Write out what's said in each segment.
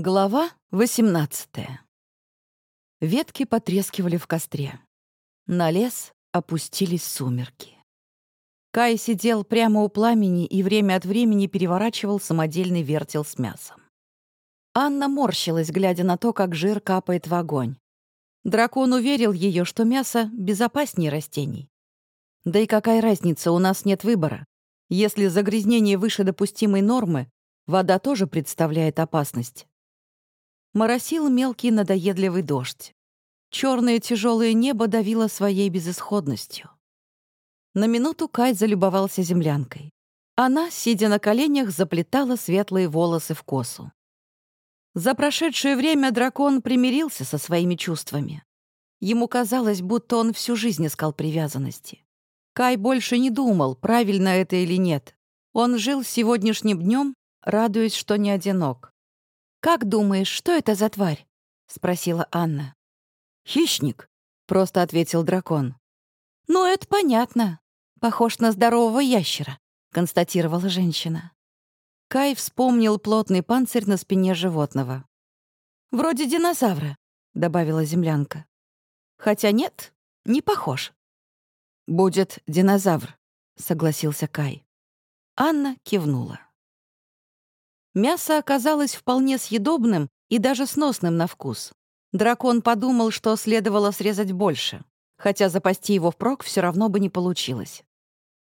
Глава 18 Ветки потрескивали в костре. На лес опустились сумерки. Кай сидел прямо у пламени и время от времени переворачивал самодельный вертел с мясом. Анна морщилась, глядя на то, как жир капает в огонь. Дракон уверил ее, что мясо безопаснее растений. Да и какая разница, у нас нет выбора. Если загрязнение выше допустимой нормы, вода тоже представляет опасность. Моросил мелкий надоедливый дождь. Черное тяжелое небо давило своей безысходностью. На минуту Кай залюбовался землянкой. Она, сидя на коленях, заплетала светлые волосы в косу. За прошедшее время дракон примирился со своими чувствами. Ему казалось, будто он всю жизнь искал привязанности. Кай больше не думал, правильно это или нет. Он жил сегодняшним днем, радуясь, что не одинок. «Как думаешь, что это за тварь?» — спросила Анна. «Хищник», — просто ответил дракон. «Ну, это понятно. Похож на здорового ящера», — констатировала женщина. Кай вспомнил плотный панцирь на спине животного. «Вроде динозавра», — добавила землянка. «Хотя нет, не похож». «Будет динозавр», — согласился Кай. Анна кивнула. Мясо оказалось вполне съедобным и даже сносным на вкус. Дракон подумал, что следовало срезать больше, хотя запасти его впрок все равно бы не получилось.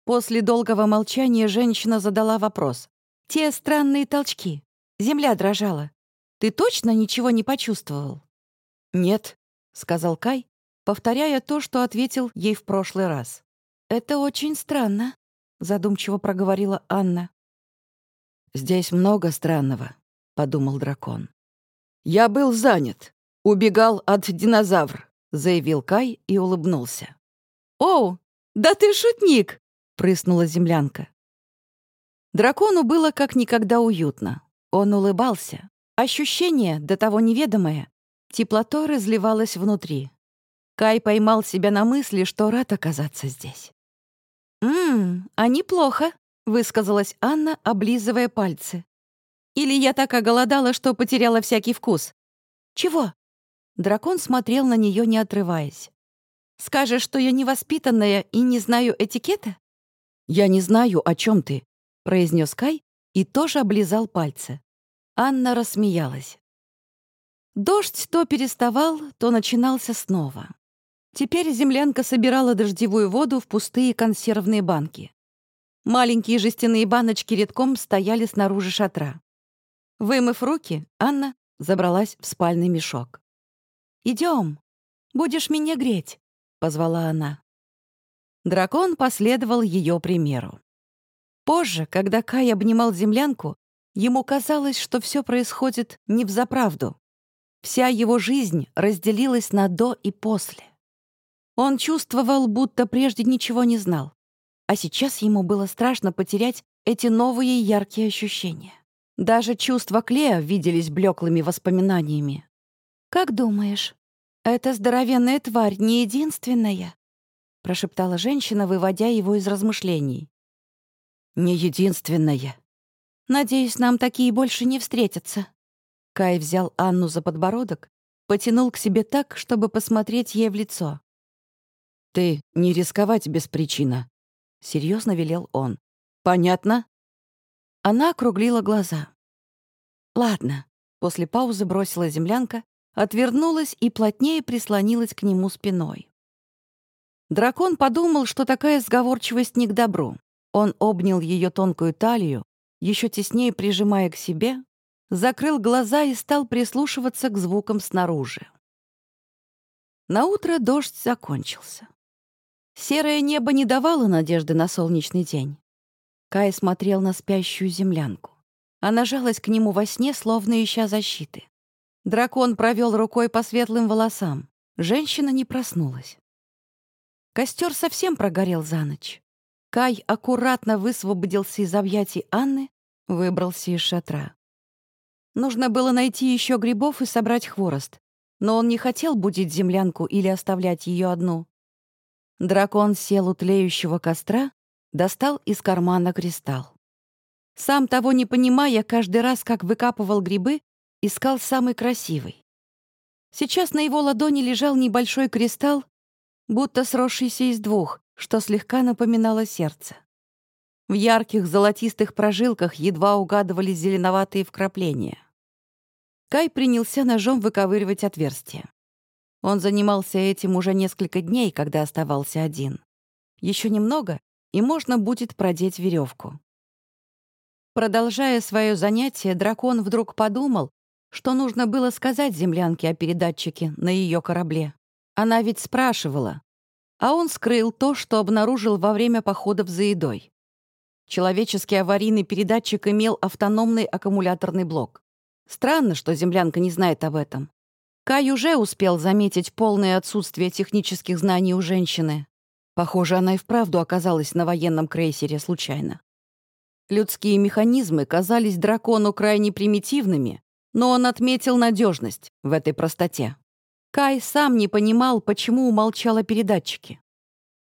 После долгого молчания женщина задала вопрос. «Те странные толчки. Земля дрожала. Ты точно ничего не почувствовал?» «Нет», — сказал Кай, повторяя то, что ответил ей в прошлый раз. «Это очень странно», — задумчиво проговорила Анна. «Здесь много странного», — подумал дракон. «Я был занят. Убегал от динозавра», — заявил Кай и улыбнулся. «Оу, да ты шутник!» — прыснула землянка. Дракону было как никогда уютно. Он улыбался. Ощущение, до того неведомое, теплотой разливалось внутри. Кай поймал себя на мысли, что рад оказаться здесь. «Ммм, а неплохо», высказалась Анна, облизывая пальцы. «Или я так оголодала, что потеряла всякий вкус?» «Чего?» Дракон смотрел на нее, не отрываясь. «Скажешь, что я невоспитанная и не знаю этикета?» «Я не знаю, о чем ты», — произнес Кай и тоже облизал пальцы. Анна рассмеялась. Дождь то переставал, то начинался снова. Теперь землянка собирала дождевую воду в пустые консервные банки. Маленькие жестяные баночки редком стояли снаружи шатра. Вымыв руки, Анна забралась в спальный мешок. Идем, будешь меня греть», — позвала она. Дракон последовал ее примеру. Позже, когда Кай обнимал землянку, ему казалось, что все происходит не взаправду. Вся его жизнь разделилась на «до» и «после». Он чувствовал, будто прежде ничего не знал. А сейчас ему было страшно потерять эти новые яркие ощущения. Даже чувства Клея виделись блеклыми воспоминаниями. «Как думаешь, эта здоровенная тварь не единственная?» — прошептала женщина, выводя его из размышлений. «Не единственная. Надеюсь, нам такие больше не встретятся». Кай взял Анну за подбородок, потянул к себе так, чтобы посмотреть ей в лицо. «Ты не рисковать без причины», — серьезно велел он. «Понятно?» Она округлила глаза. «Ладно», — после паузы бросила землянка, отвернулась и плотнее прислонилась к нему спиной. Дракон подумал, что такая сговорчивость не к добру. Он обнял ее тонкую талию, еще теснее прижимая к себе, закрыл глаза и стал прислушиваться к звукам снаружи. Наутро дождь закончился. Серое небо не давало надежды на солнечный день. Кай смотрел на спящую землянку. Она жалась к нему во сне, словно ища защиты. Дракон провел рукой по светлым волосам. Женщина не проснулась. Костер совсем прогорел за ночь. Кай аккуратно высвободился из объятий Анны, выбрался из шатра. Нужно было найти еще грибов и собрать хворост, но он не хотел будить землянку или оставлять ее одну. Дракон сел у тлеющего костра, достал из кармана кристалл. Сам того не понимая, каждый раз, как выкапывал грибы, искал самый красивый. Сейчас на его ладони лежал небольшой кристалл, будто сросшийся из двух, что слегка напоминало сердце. В ярких золотистых прожилках едва угадывались зеленоватые вкрапления. Кай принялся ножом выковыривать отверстие. Он занимался этим уже несколько дней, когда оставался один. Еще немного, и можно будет продеть веревку. Продолжая свое занятие, дракон вдруг подумал, что нужно было сказать землянке о передатчике на ее корабле. Она ведь спрашивала. А он скрыл то, что обнаружил во время походов за едой. Человеческий аварийный передатчик имел автономный аккумуляторный блок. Странно, что землянка не знает об этом. Кай уже успел заметить полное отсутствие технических знаний у женщины. Похоже, она и вправду оказалась на военном крейсере случайно. Людские механизмы казались дракону крайне примитивными, но он отметил надежность в этой простоте. Кай сам не понимал, почему умолчал о передатчике.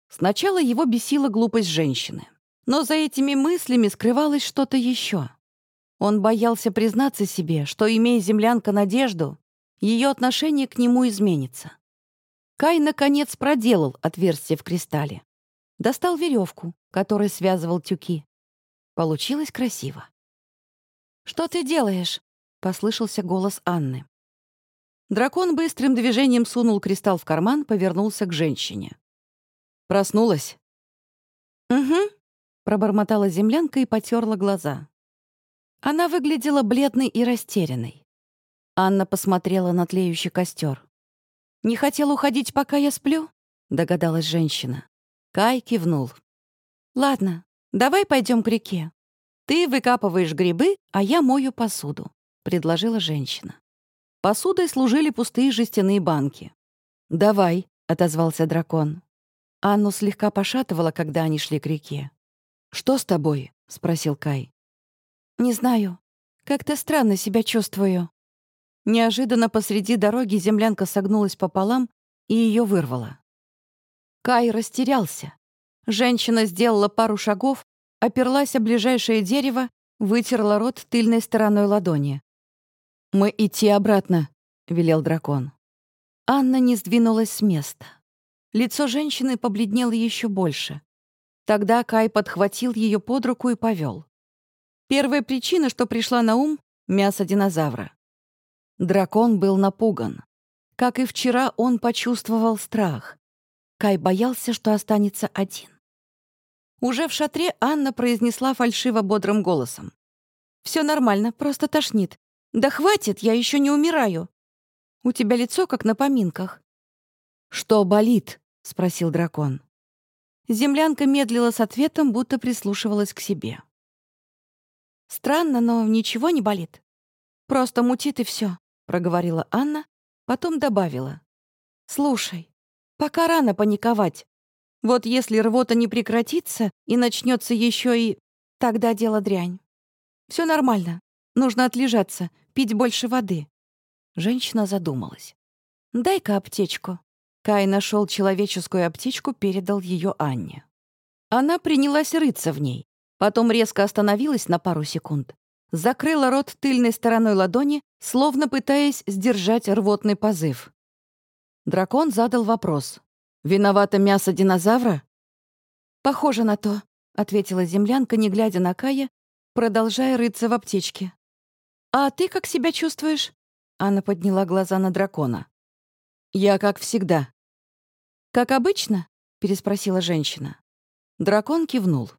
Сначала его бесила глупость женщины. Но за этими мыслями скрывалось что-то еще. Он боялся признаться себе, что, имея землянка надежду, ее отношение к нему изменится. Кай, наконец, проделал отверстие в кристалле. Достал веревку, которой связывал тюки. Получилось красиво. «Что ты делаешь?» — послышался голос Анны. Дракон быстрым движением сунул кристалл в карман, повернулся к женщине. «Проснулась?» «Угу», Пробормотала землянка и потерла глаза. Она выглядела бледной и растерянной. Анна посмотрела на тлеющий костер. «Не хотел уходить, пока я сплю?» — догадалась женщина. Кай кивнул. «Ладно, давай пойдем к реке. Ты выкапываешь грибы, а я мою посуду», — предложила женщина. Посудой служили пустые жестяные банки. «Давай», — отозвался дракон. Анну слегка пошатывала, когда они шли к реке. «Что с тобой?» — спросил Кай. «Не знаю. Как-то странно себя чувствую». Неожиданно посреди дороги землянка согнулась пополам и ее вырвала. Кай растерялся. Женщина сделала пару шагов, оперлась о ближайшее дерево, вытерла рот тыльной стороной ладони. «Мы идти обратно», — велел дракон. Анна не сдвинулась с места. Лицо женщины побледнело еще больше. Тогда Кай подхватил ее под руку и повел. Первая причина, что пришла на ум — мясо динозавра. Дракон был напуган. Как и вчера, он почувствовал страх. Кай боялся, что останется один. Уже в шатре Анна произнесла фальшиво бодрым голосом. «Все нормально, просто тошнит. Да хватит, я еще не умираю. У тебя лицо как на поминках». «Что болит?» — спросил дракон. Землянка медлила с ответом, будто прислушивалась к себе. «Странно, но ничего не болит. Просто мутит и все», — проговорила Анна, потом добавила. «Слушай, пока рано паниковать. Вот если рвота не прекратится и начнется еще и... Тогда дело дрянь. Все нормально. Нужно отлежаться, пить больше воды». Женщина задумалась. «Дай-ка аптечку». Кай нашел человеческую аптечку, передал ее Анне. Она принялась рыться в ней, потом резко остановилась на пару секунд, закрыла рот тыльной стороной ладони, словно пытаясь сдержать рвотный позыв. Дракон задал вопрос. «Виновато мясо динозавра?» «Похоже на то», — ответила землянка, не глядя на Кая, продолжая рыться в аптечке. «А ты как себя чувствуешь?» Анна подняла глаза на дракона. «Я как всегда», «Как обычно?» — переспросила женщина. Дракон кивнул.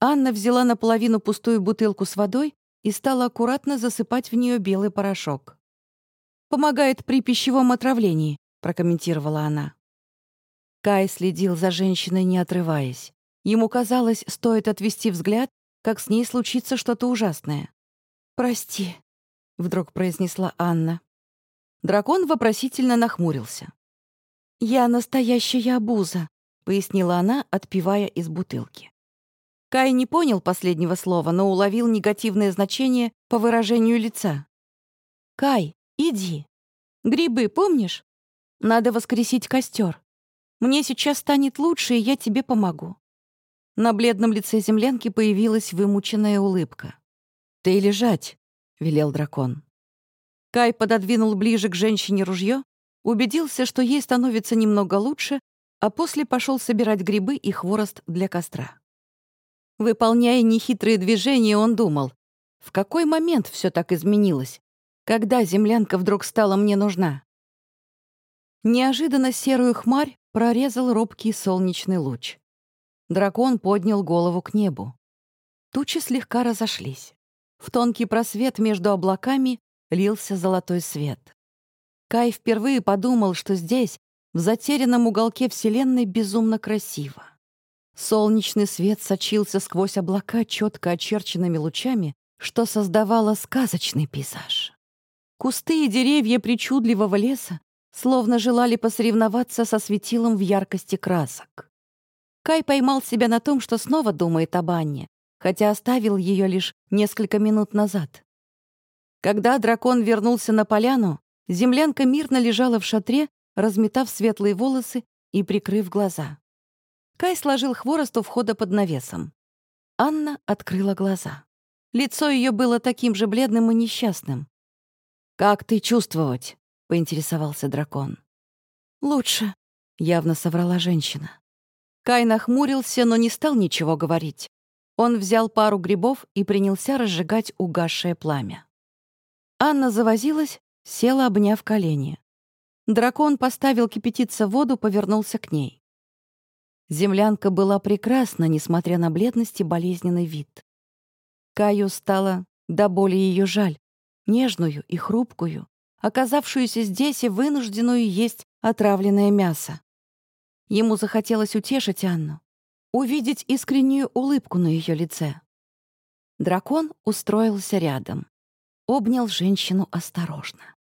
Анна взяла наполовину пустую бутылку с водой и стала аккуратно засыпать в нее белый порошок. «Помогает при пищевом отравлении», — прокомментировала она. Кай следил за женщиной, не отрываясь. Ему казалось, стоит отвести взгляд, как с ней случится что-то ужасное. «Прости», — вдруг произнесла Анна. Дракон вопросительно нахмурился. «Я настоящая обуза», — пояснила она, отпивая из бутылки. Кай не понял последнего слова, но уловил негативное значение по выражению лица. «Кай, иди. Грибы помнишь? Надо воскресить костер. Мне сейчас станет лучше, и я тебе помогу». На бледном лице землянки появилась вымученная улыбка. «Ты лежать», — велел дракон. Кай пододвинул ближе к женщине ружье, убедился, что ей становится немного лучше, а после пошел собирать грибы и хворост для костра. Выполняя нехитрые движения, он думал, в какой момент все так изменилось, когда землянка вдруг стала мне нужна. Неожиданно серую хмарь прорезал робкий солнечный луч. Дракон поднял голову к небу. Тучи слегка разошлись. В тонкий просвет между облаками лился золотой свет. Кай впервые подумал, что здесь, в затерянном уголке Вселенной, безумно красиво. Солнечный свет сочился сквозь облака четко очерченными лучами, что создавало сказочный пейзаж. Кусты и деревья причудливого леса словно желали посоревноваться со светилом в яркости красок. Кай поймал себя на том, что снова думает об Анне, хотя оставил ее лишь несколько минут назад. Когда дракон вернулся на поляну, землянка мирно лежала в шатре, разметав светлые волосы и прикрыв глаза. Кай сложил хворост у входа под навесом. Анна открыла глаза. Лицо ее было таким же бледным и несчастным. «Как ты чувствовать?» — поинтересовался дракон. «Лучше», — явно соврала женщина. Кай нахмурился, но не стал ничего говорить. Он взял пару грибов и принялся разжигать угасшее пламя. Анна завозилась, села, обняв колени. Дракон поставил кипятиться воду, повернулся к ней. Землянка была прекрасна, несмотря на бледность и болезненный вид. Каю стало до боли ее жаль, нежную и хрупкую, оказавшуюся здесь и вынужденную есть отравленное мясо. Ему захотелось утешить Анну, увидеть искреннюю улыбку на ее лице. Дракон устроился рядом, обнял женщину осторожно.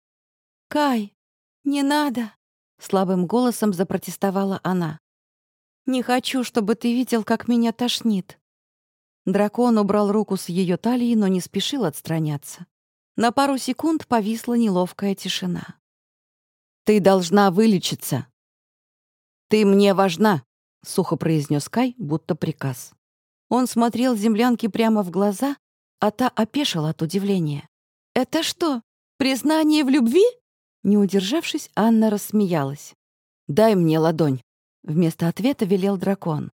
«Кай, не надо!» — слабым голосом запротестовала она. «Не хочу, чтобы ты видел, как меня тошнит». Дракон убрал руку с ее талии, но не спешил отстраняться. На пару секунд повисла неловкая тишина. «Ты должна вылечиться!» «Ты мне важна!» — сухо произнес Кай, будто приказ. Он смотрел землянке прямо в глаза, а та опешила от удивления. «Это что, признание в любви?» Не удержавшись, Анна рассмеялась. «Дай мне ладонь», — вместо ответа велел дракон.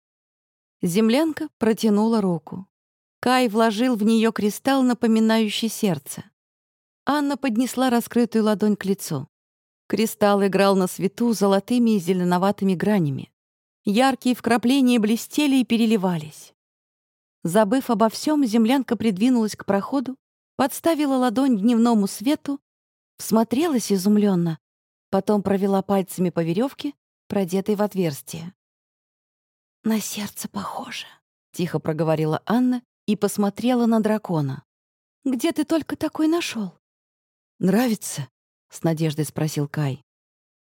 Землянка протянула руку. Кай вложил в нее кристалл, напоминающий сердце. Анна поднесла раскрытую ладонь к лицу. Кристалл играл на свету золотыми и зеленоватыми гранями. Яркие вкрапления блестели и переливались. Забыв обо всем, землянка придвинулась к проходу, подставила ладонь дневному свету, всмотрелась изумленно, потом провела пальцами по веревке, продетой в отверстие. «На сердце похоже», — тихо проговорила Анна и посмотрела на дракона. «Где ты только такой нашел? «Нравится?» — с надеждой спросил Кай.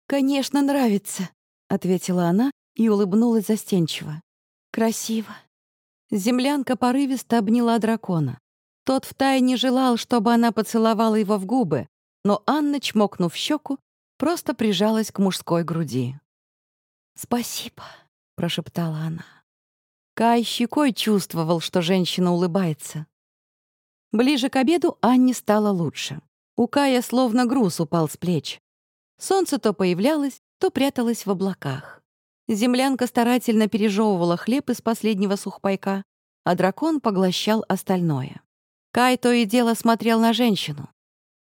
«Конечно, нравится», — ответила она и улыбнулась застенчиво. «Красиво». Землянка порывисто обняла дракона. Тот втайне желал, чтобы она поцеловала его в губы, но Анна, чмокнув щеку, просто прижалась к мужской груди. «Спасибо», — прошептала она. Кай щекой чувствовал, что женщина улыбается. Ближе к обеду Анне стало лучше. У Кая словно груз упал с плеч. Солнце то появлялось, то пряталось в облаках. Землянка старательно пережевывала хлеб из последнего сухпайка, а дракон поглощал остальное. Кай то и дело смотрел на женщину.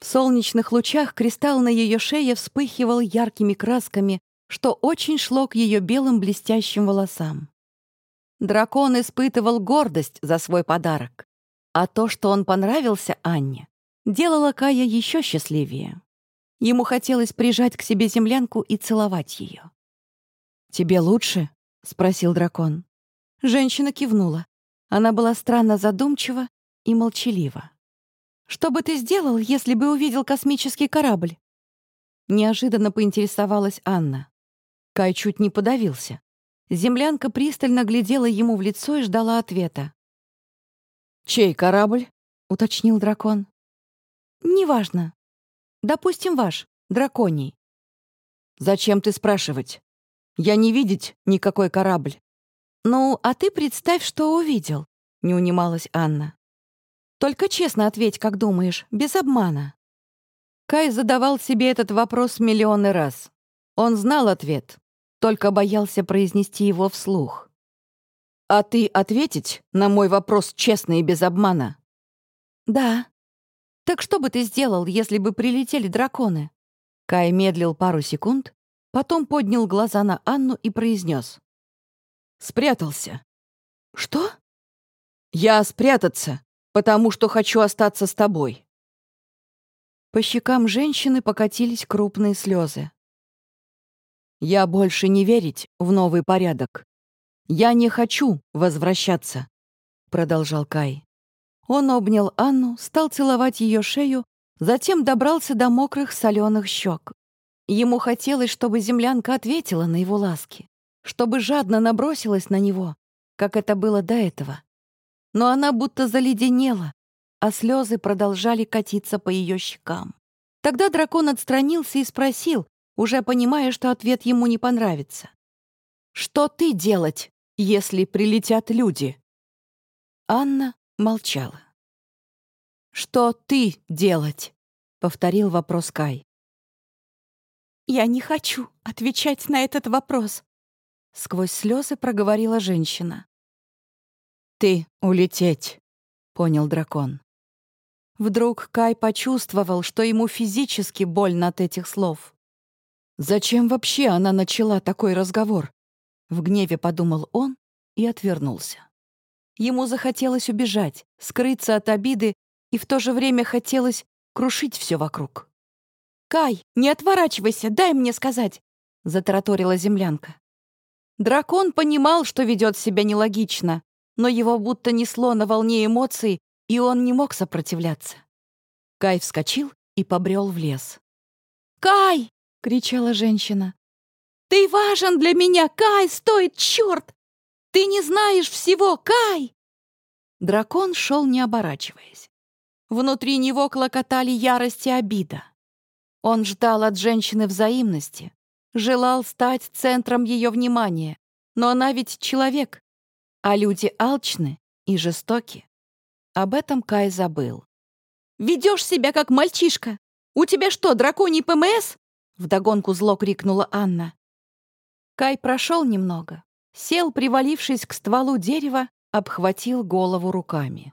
В солнечных лучах кристалл на ее шее вспыхивал яркими красками, что очень шло к ее белым блестящим волосам. Дракон испытывал гордость за свой подарок, а то, что он понравился Анне, делало Кая еще счастливее. Ему хотелось прижать к себе землянку и целовать ее. «Тебе лучше?» — спросил дракон. Женщина кивнула. Она была странно задумчива и молчалива. «Что бы ты сделал, если бы увидел космический корабль?» Неожиданно поинтересовалась Анна. Кай чуть не подавился. Землянка пристально глядела ему в лицо и ждала ответа. «Чей корабль?» — уточнил дракон. «Неважно. Допустим, ваш, драконий». «Зачем ты спрашивать? Я не видеть никакой корабль». «Ну, а ты представь, что увидел», — не унималась Анна. «Только честно ответь, как думаешь, без обмана». Кай задавал себе этот вопрос миллионы раз. Он знал ответ, только боялся произнести его вслух. «А ты ответить на мой вопрос честно и без обмана?» «Да». «Так что бы ты сделал, если бы прилетели драконы?» Кай медлил пару секунд, потом поднял глаза на Анну и произнес: «Спрятался». «Что?» «Я спрятаться, потому что хочу остаться с тобой». По щекам женщины покатились крупные слезы. «Я больше не верить в новый порядок. Я не хочу возвращаться», — продолжал Кай. Он обнял Анну, стал целовать ее шею, затем добрался до мокрых соленых щек. Ему хотелось, чтобы землянка ответила на его ласки, чтобы жадно набросилась на него, как это было до этого. Но она будто заледенела, а слезы продолжали катиться по ее щекам. Тогда дракон отстранился и спросил, уже понимая, что ответ ему не понравится. «Что ты делать, если прилетят люди?» Анна молчала. «Что ты делать?» — повторил вопрос Кай. «Я не хочу отвечать на этот вопрос», — сквозь слезы проговорила женщина. «Ты улететь», — понял дракон. Вдруг Кай почувствовал, что ему физически больно от этих слов. Зачем вообще она начала такой разговор? В гневе подумал он и отвернулся. Ему захотелось убежать, скрыться от обиды, и в то же время хотелось крушить все вокруг. «Кай, не отворачивайся, дай мне сказать!» — затараторила землянка. Дракон понимал, что ведет себя нелогично, но его будто несло на волне эмоций, и он не мог сопротивляться. Кай вскочил и побрел в лес. «Кай!» — кричала женщина. «Ты важен для меня, Кай! Стоит, черт! Ты не знаешь всего, Кай!» Дракон шел, не оборачиваясь. Внутри него клокотали ярость и обида. Он ждал от женщины взаимности, желал стать центром ее внимания, но она ведь человек, а люди алчны и жестоки. Об этом Кай забыл. «Ведешь себя как мальчишка! У тебя что, драконий ПМС?» Вдогонку зло крикнула Анна. Кай прошел немного, сел, привалившись к стволу дерева, обхватил голову руками.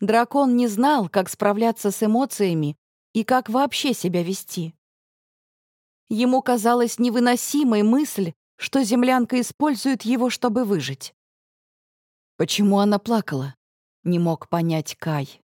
Дракон не знал, как справляться с эмоциями и как вообще себя вести. Ему казалась невыносимой мысль, что землянка использует его, чтобы выжить. Почему она плакала? Не мог понять Кай.